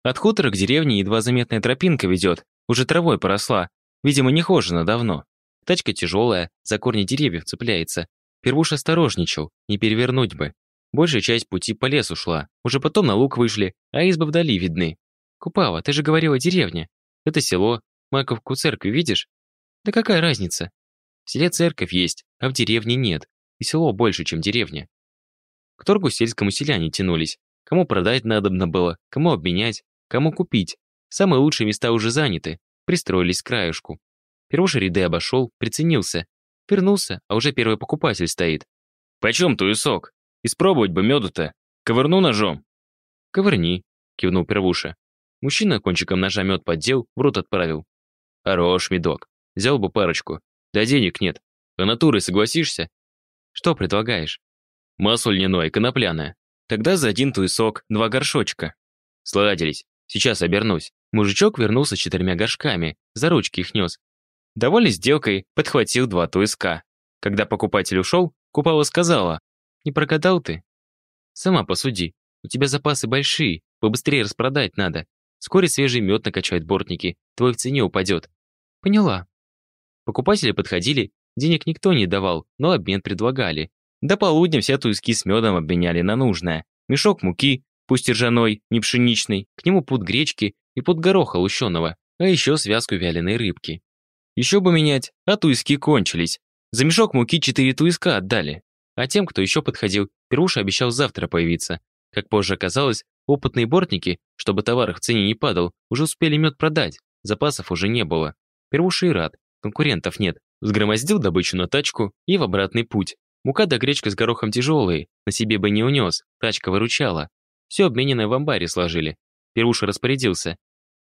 От хутора к деревне едва заметная тропинка ведет. Уже травой поросла. Видимо, не хожена давно. Тачка тяжелая, за корни деревьев цепляется. Первуш осторожничал, не перевернуть бы. Большая часть пути по лесу шла. Уже потом на луг вышли, а избы вдали видны. Купава, ты же говорила деревня. Это село. Маковку церкви видишь? Да какая разница? В селе церковь есть, а в деревне нет. И село больше, чем деревня. К торгу сельскому селяне тянулись. Кому продать надобно было, кому обменять, кому купить. Самые лучшие места уже заняты. Пристроились к краешку. Первуша ряды обошел, приценился. Вернулся, а уже первый покупатель стоит. «Почем туесок? Испробовать бы меду-то. Ковырну ножом». «Ковырни», — кивнул Первуша. Мужчина кончиком ножа мед поддел, в рот отправил. «Хорош, медок. Взял бы парочку. Да денег нет. А натурой согласишься?» «Что предлагаешь?» «Масло льняное, конопляное. Тогда за один туесок, два горшочка». Сладились. Сейчас обернусь. Мужичок вернулся с четырьмя горшками, за ручки их нес. Довольный сделкой, подхватил два туиска. Когда покупатель ушел, Купала сказала, «Не прогадал ты?» «Сама посуди. У тебя запасы большие, побыстрее распродать надо. Вскоре свежий мед накачают бортники, твой в цене упадет». «Поняла». Покупатели подходили, денег никто не давал, но обмен предлагали. До полудня все туиски с медом обменяли на нужное. Мешок муки, пусть и ржаной, не пшеничной, к нему пуд гречки и пуд гороха лущеного, а еще связку вяленой рыбки. Еще бы менять, а туиски кончились. За мешок муки четыре туиска отдали. А тем, кто еще подходил, Первуша обещал завтра появиться. Как позже оказалось, опытные бортники, чтобы товар в цене не падал, уже успели мед продать, запасов уже не было. Первуша и рад, конкурентов нет. Сгромоздил добычу на тачку и в обратный путь. Мука да гречка с горохом тяжелые, на себе бы не унес, тачка выручала. Все обмененное в амбаре сложили. Первуша распорядился.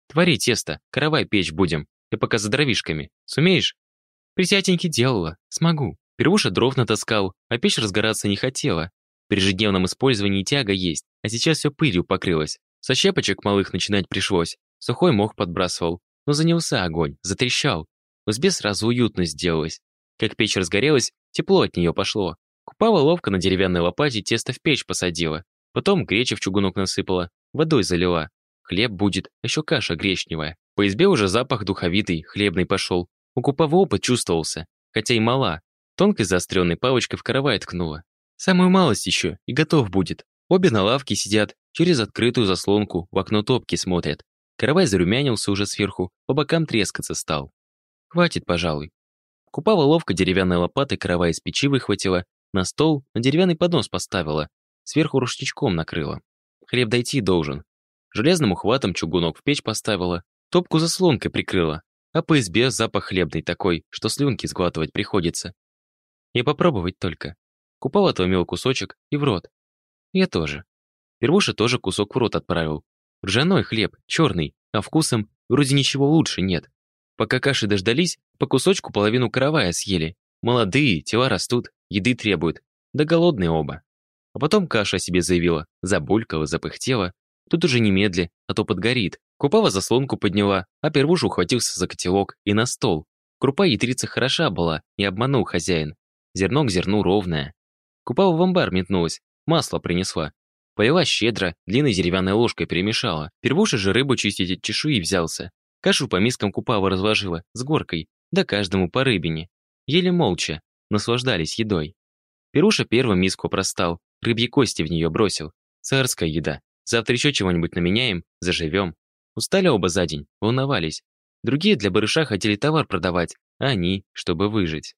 «Твори тесто, каравай печь будем. Я пока за дровишками. Сумеешь?» «Присятеньки делала. Смогу». Первуша дров натаскал, а печь разгораться не хотела. При ежедневном использовании тяга есть, а сейчас все пылью покрылось. Со щепочек малых начинать пришлось. Сухой мох подбрасывал. Но занялся огонь, затрещал. В избе сразу уютно сделалось. Как печь разгорелась, тепло от нее пошло. Купава ловко на деревянной лопате тесто в печь посадила. Потом гречи в чугунок насыпала, водой залила. Хлеб будет, еще каша гречневая. По избе уже запах духовитый, хлебный пошел. У Купавы опыт чувствовался, хотя и мала. Тонкой заостренной палочкой в каравай ткнула. Самую малость еще, и готов будет. Обе на лавке сидят, через открытую заслонку в окно топки смотрят. Каравай зарумянился уже сверху, по бокам трескаться стал. Хватит, пожалуй. Купава ловко деревянной лопатой каравай из печи выхватила, на стол, на деревянный поднос поставила, сверху рушничком накрыла. Хлеб дойти должен. Железным ухватом чугунок в печь поставила, топку заслонкой прикрыла, а по избе запах хлебный такой, что слюнки сглатывать приходится. И попробовать только. Купал отломил кусочек и в рот. Я тоже. Первуша тоже кусок в рот отправил. Ржаной хлеб, черный, а вкусом вроде ничего лучше нет. Пока каши дождались, по кусочку половину каравая съели. Молодые, тела растут, еды требуют. Да голодные оба. А потом каша о себе заявила, забулькала, запыхтела. Тут уже немедли, а то подгорит. Купава заслонку подняла, а первуша ухватился за котелок и на стол. Крупа ятрица хороша была, не обманул хозяин. Зерно к зерну ровное. Купава в амбар метнулась, масло принесла. Полила щедро, длинной деревянной ложкой перемешала. Первуша же рыбу чистить от чешуи взялся. Кашу по мискам Купава разложила, с горкой, да каждому по рыбине. Ели молча, наслаждались едой. Перуша первым миску простал, рыбьи кости в нее бросил. Царская еда. Завтра еще чего-нибудь наменяем, заживем. Устали оба за день, волновались. Другие для барыша хотели товар продавать, а они, чтобы выжить.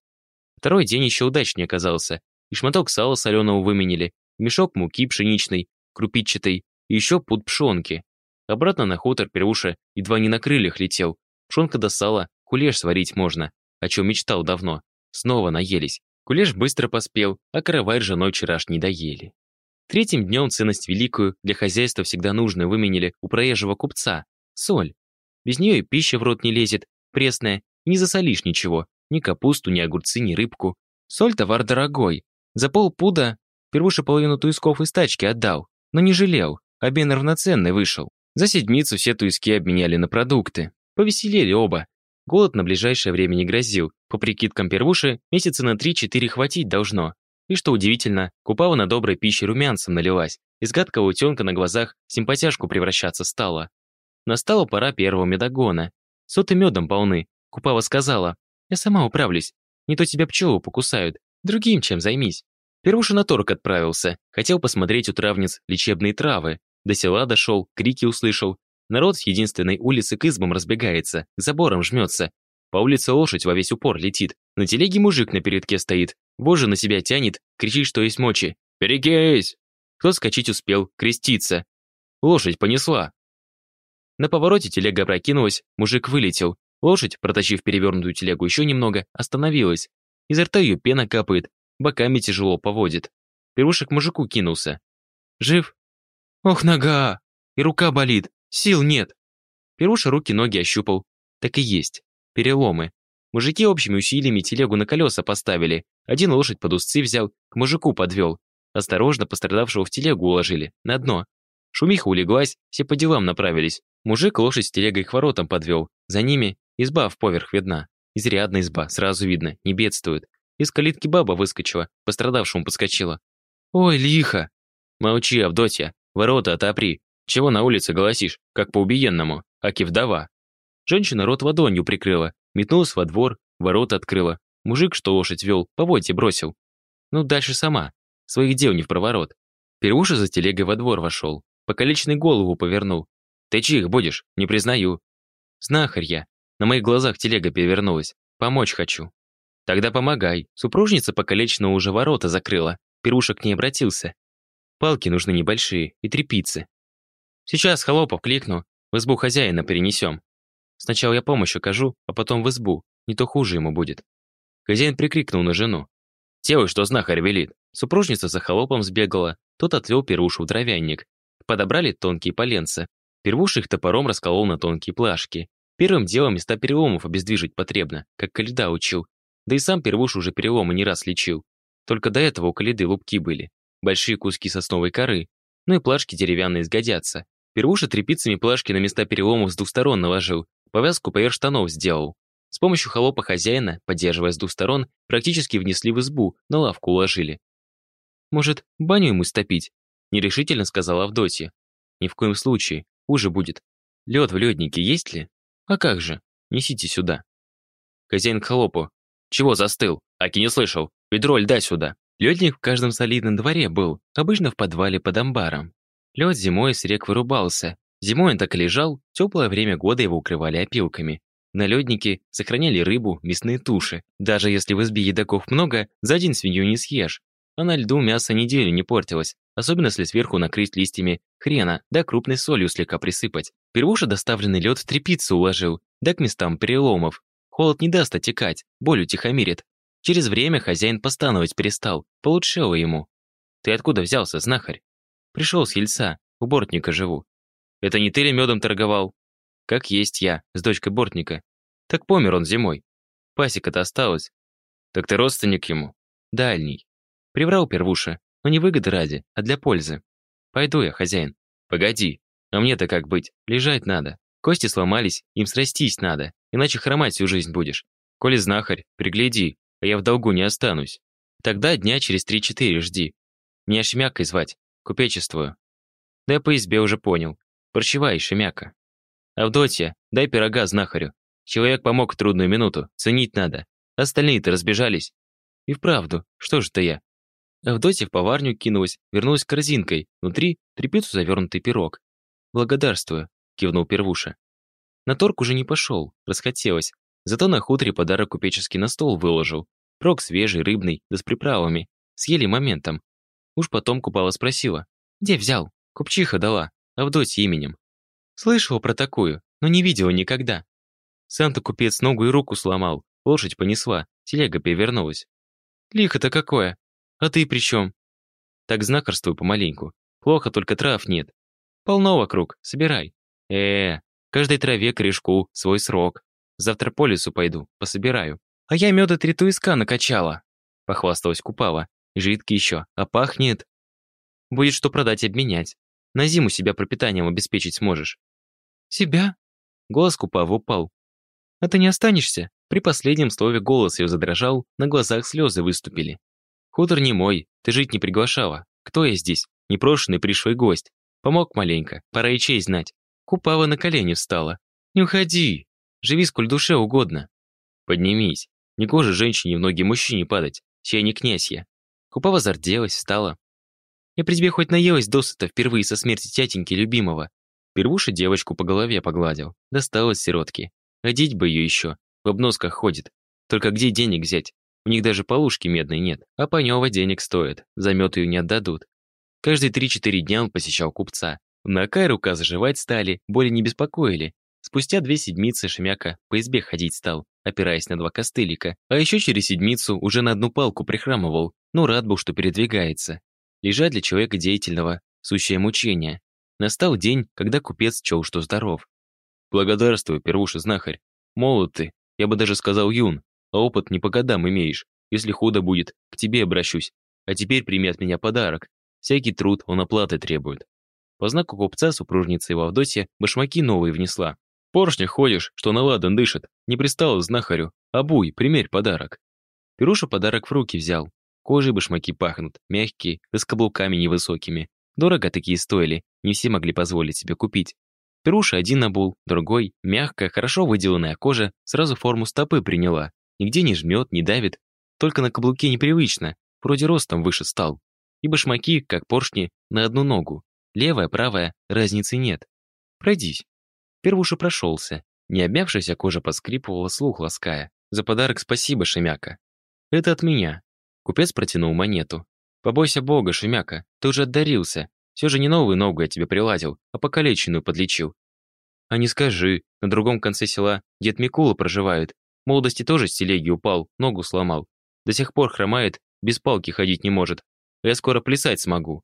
Второй день еще удачнее оказался и шматок сала соленого выменили, мешок муки пшеничной, крупичатой и еще пуд пшонки. Обратно на хутор Перуша едва не на крыльях летел. Пшонка до сала, кулеш сварить можно, о чем мечтал давно. Снова наелись. Кулеш быстро поспел, а каравай ржаной вчерашний доели. Третьим днем ценность великую, для хозяйства всегда нужную, выменили у проезжего купца – соль. Без нее и пища в рот не лезет, пресная, не засолишь ничего, ни капусту, ни огурцы, ни рыбку. Соль – товар дорогой, за полпуда первуша половину туисков из тачки отдал, но не жалел, обмен равноценный вышел. За седмицу все туиски обменяли на продукты. Повеселели оба. Голод на ближайшее время не грозил. По прикидкам первуши, месяца на 3-4 хватить должно. И что удивительно, Купава на доброй пище румянцем налилась. Из гадкого утенка на глазах симпатяшку превращаться стала. Настала пора первого медогона. Соты медом полны. Купава сказала, «Я сама управлюсь. Не то тебя пчелы покусают. Другим чем займись. Первуша на торг отправился. Хотел посмотреть у травниц лечебные травы. До села дошел, крики услышал. Народ с единственной улицы к избам разбегается, к заборам жмется. По улице лошадь во весь упор летит. На телеге мужик на передке стоит. Боже на себя тянет, кричит, что есть мочи. «Перекись!» Кто скачить успел, креститься. Лошадь понесла. На повороте телега опрокинулась, мужик вылетел. Лошадь, протащив перевернутую телегу еще немного, остановилась. Изо рта ее пена капает, боками тяжело поводит. Первушек мужику кинулся. «Жив?» «Ох, нога! И рука болит, сил нет!» Первуша руки-ноги ощупал. Так и есть. Переломы. Мужики общими усилиями телегу на колеса поставили. Один лошадь под узцы взял, к мужику подвел. Осторожно пострадавшего в телегу уложили, на дно. Шумиха улеглась, все по делам направились. Мужик лошадь с телегой к воротам подвел. За ними изба в поверх видна. Изрядная изба, сразу видно, не бедствует. Из калитки баба выскочила, пострадавшему подскочила. «Ой, лихо!» «Молчи, Авдотья, ворота отопри. Чего на улице голосишь, как по убиенному, аки вдова?» Женщина рот ладонью прикрыла, метнулась во двор, ворота открыла. Мужик, что лошадь вел, поводьте бросил. Ну, дальше сама. Своих дел не в проворот. Первуша за телегой во двор вошел. Покалеченный голову повернул. «Ты чих будешь? Не признаю». «Знахарь я. На моих глазах телега перевернулась. Помочь хочу». Тогда помогай. Супружница покалеченного уже ворота закрыла. Перуша к ней обратился. Палки нужны небольшие и трепицы. Сейчас холопов кликну, в избу хозяина перенесем. Сначала я помощь окажу, а потом в избу, не то хуже ему будет. Хозяин прикрикнул на жену. «Делай, что знахарь велит». Супружница за холопом сбегала, тот отвел первушу в дровянник. Подобрали тонкие поленца. Первуш их топором расколол на тонкие плашки. Первым делом места переломов обездвижить потребно, как Каледа учил. Да и сам первуш уже переломы не раз лечил. Только до этого у Каледы лупки были. Большие куски сосновой коры. Ну и плашки деревянные сгодятся. Первуша тряпицами плашки на места переломов с двух сторон наложил. Повязку поверх штанов сделал. С помощью холопа хозяина, поддерживая с двух сторон, практически внесли в избу, на лавку уложили. «Может, баню ему стопить?» – нерешительно сказала Авдотья. «Ни в коем случае, хуже будет. Лед в леднике есть ли? А как же? Несите сюда». Хозяин к холопу. «Чего застыл? Аки не слышал. Ведро льда сюда». Ледник в каждом солидном дворе был, обычно в подвале под амбаром. Лед зимой с рек вырубался. Зимой он так и лежал, теплое время года его укрывали опилками. На леднике сохраняли рыбу, мясные туши. Даже если в избе едоков много, за день свинью не съешь. А на льду мясо неделю не портилось, особенно если сверху накрыть листьями хрена, да крупной солью слегка присыпать. Первуша доставленный лед в трепицу уложил, да к местам переломов. Холод не даст отекать, боль утихомирит. Через время хозяин постановать перестал, получшего ему. «Ты откуда взялся, знахарь?» «Пришел с Ельца, у бортника живу». «Это не ты ли медом торговал?» Как есть я, с дочкой бортника. Так помер он зимой. Пасека-то осталась. Так ты родственник ему? Дальний. Приврал первуша, но не выгоды ради, а для пользы. Пойду я, хозяин. Погоди, а мне-то как быть? Лежать надо. Кости сломались, им срастись надо, иначе хромать всю жизнь будешь. Коли знахарь, пригляди, я в долгу не останусь. Тогда дня через три-четыре жди. Меня Шемякой звать, купечествую. Да я по избе уже понял. Прощевай, Шемяка. «Авдотья, дай пирога знахарю. Человек помог в трудную минуту, ценить надо. Остальные-то разбежались». И вправду, что же-то я? Авдотья в поварню кинулась, вернулась корзинкой. Внутри трепицу завернутый пирог. «Благодарствую», — кивнул первуша. На торг уже не пошел, расхотелось. Зато на хуторе подарок купеческий на стол выложил. Прок свежий, рыбный, да с приправами. Съели моментом. Уж потом Купала спросила. «Где взял?» Купчиха дала, Авдотья именем. Слышал про такую, но не видела никогда. Сам-то купец ногу и руку сломал, лошадь понесла, телега перевернулась. Лихо-то какое! А ты при чем? Так знакарствуй помаленьку. Плохо, только трав нет. Полно вокруг, собирай. э э каждой траве корешку свой срок. Завтра по лесу пойду, пособираю. А я меда три туиска накачала. Похвасталась Купава. Жидкий еще, а пахнет. Будет что продать обменять. На зиму себя пропитанием обеспечить сможешь. «Себя?» Голос Купава упал. «А ты не останешься?» При последнем слове голос ее задрожал, на глазах слезы выступили. «Хутор не мой, ты жить не приглашала. Кто я здесь? Непрошенный пришлый гость. Помог маленько, пора и честь знать». Купава на колени встала. «Не уходи! Живи сколь душе угодно». «Поднимись. Не гоже женщине в ноги мужчине падать, чья не князь я». Купава зарделась, встала. «Я при тебе хоть наелась досыта впервые со смерти тятеньки любимого. Первуша девочку по голове погладил. Досталось сиротке. Одеть бы ее еще. В обносках ходит. Только где денег взять? У них даже полушки медной нет. А Панева денег стоит. За мед ее не отдадут. Каждые три-четыре дня он посещал купца. На Кай рука заживать стали, боли не беспокоили. Спустя две седмицы Шемяка по избе ходить стал, опираясь на два костылика. А еще через седмицу уже на одну палку прихрамывал, но рад был, что передвигается. Лежать для человека деятельного – сущее мучение. Настал день, когда купец чел, что здоров. «Благодарствую, первуша знахарь. Молод ты, я бы даже сказал юн, а опыт не по годам имеешь. Если худо будет, к тебе обращусь. А теперь прими от меня подарок. Всякий труд он оплаты требует». По знаку купца супружница его Авдотья башмаки новые внесла. «Поршня ходишь, что на ладан дышит. Не пристал знахарю. Обуй, примерь подарок». Перуша подарок в руки взял. Кожей башмаки пахнут, мягкие, да с каблуками невысокими. Дорого такие стоили, не все могли позволить себе купить. Перуша один набул, другой, мягкая, хорошо выделанная кожа, сразу форму стопы приняла. Нигде не жмет, не давит. Только на каблуке непривычно, вроде ростом выше стал. И башмаки, как поршни, на одну ногу. Левая, правая, разницы нет. Пройдись. Первуша прошелся. Не обмявшаяся кожа поскрипывала слух лаская. За подарок спасибо, Шемяка. Это от меня. Купец протянул монету. Побойся бога, Шемяка, ты уже отдарился. Все же не новую ногу я тебе приладил, а покалеченную подлечил. А не скажи, на другом конце села дед Микула проживает. В молодости тоже с телеги упал, ногу сломал. До сих пор хромает, без палки ходить не может. А я скоро плясать смогу.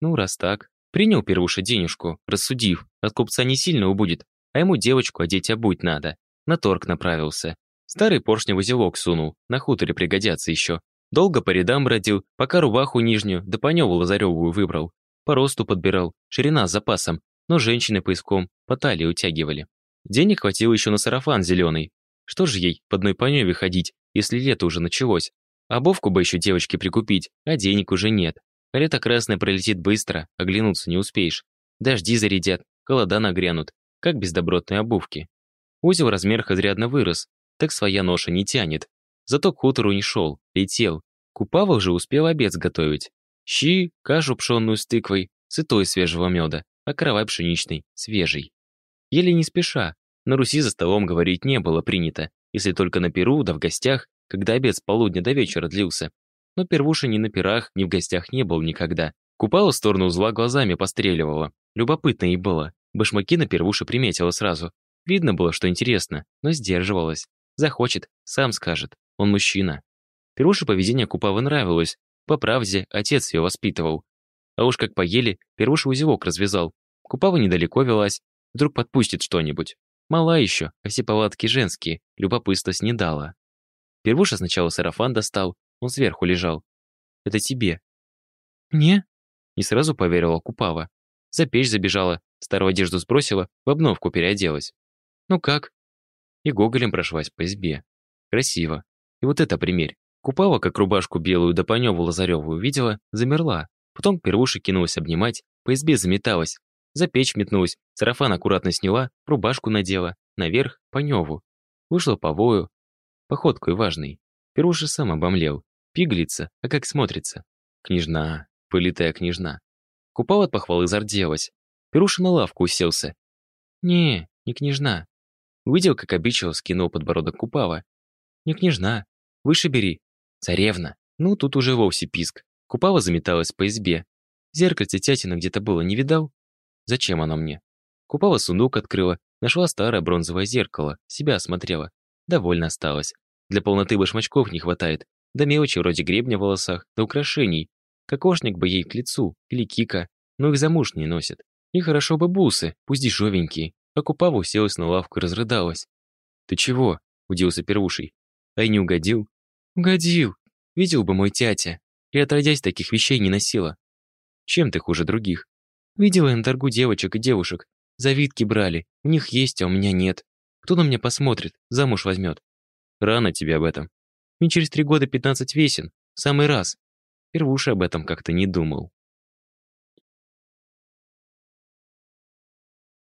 Ну, раз так. Принял первуша денежку, рассудив, от купца не сильно убудет, а ему девочку одеть обуть надо. На торг направился. Старый поршневый узелок сунул, на хуторе пригодятся еще. Долго по рядам бродил, пока рубаху нижнюю, да поневу лазаревую выбрал. По росту подбирал, ширина с запасом, но женщины поиском по талии утягивали. Денег хватило еще на сарафан зеленый. Что же ей по одной поневе ходить, если лето уже началось? Обовку бы еще девочке прикупить, а денег уже нет. Лето красное пролетит быстро, оглянуться не успеешь. Дожди зарядят, холода нагрянут, как без добротной обувки. Узел размерах изрядно вырос, так своя ноша не тянет. Зато к хутору не шел, летел. Купавах же успел обед сготовить. Щи, кашу пшенную с тыквой, сытой свежего меда, а каравай пшеничный, свежий. Еле не спеша, на Руси за столом говорить не было принято, если только на Перу да в гостях, когда обед с полудня до вечера длился. Но Первуша ни на пирах, ни в гостях не был никогда. Купала в сторону узла глазами постреливала. Любопытно ей было. Башмаки на Первуше приметила сразу. Видно было, что интересно, но сдерживалась. Захочет, сам скажет. Он мужчина. Первуше поведение Купавы нравилось. По правде, отец ее воспитывал. А уж как поели, Первуша узелок развязал. Купава недалеко велась. Вдруг подпустит что-нибудь. Мала еще, а все палатки женские. Любопытство снедало. Первуша сначала сарафан достал, он сверху лежал. «Это тебе». «Мне?» Не сразу поверила Купава. За печь забежала, старую одежду сбросила, в обновку переоделась. «Ну как?» И гоголем прошлась по избе. Красиво. И вот это примерь. Купава, как рубашку белую да поневу лазаревую видела, замерла. Потом к первуши кинулась обнимать, по избе заметалась. За печь метнулась, сарафан аккуратно сняла, рубашку надела, наверх поневу. Вышла по вою. Походкой важной. Первуша сам обомлел. Пиглица, а как смотрится. Княжна, пылитая княжна. Купал от похвалы зарделась. Перуша на лавку уселся. «Не, не княжна». Увидел, как обидчиво скинул подбородок Купава. «Не княжна. Выше бери. Царевна». Ну, тут уже вовсе писк. Купава заметалась по избе. Зеркальце тятина где-то было, не видал? Зачем оно мне? Купава сундук открыла, нашла старое бронзовое зеркало, себя осмотрела. Довольно осталось. Для полноты башмачков не хватает. Да мелочи вроде гребня в волосах, да украшений. Кокошник бы ей к лицу, или кика, но их замуж не носят. И хорошо бы бусы, пусть дешевенькие. А Купава уселась на лавку и разрыдалась. «Ты чего?» – удивился Первушей. «А и не угодил?» «Угодил. Видел бы мой тятя. И отродясь таких вещей не носила. Чем ты хуже других? Видела я на торгу девочек и девушек. Завидки брали. У них есть, а у меня нет. Кто на меня посмотрит, замуж возьмет? Рано тебе об этом. Мне через три года пятнадцать весен. Самый раз. Первуша об этом как-то не думал.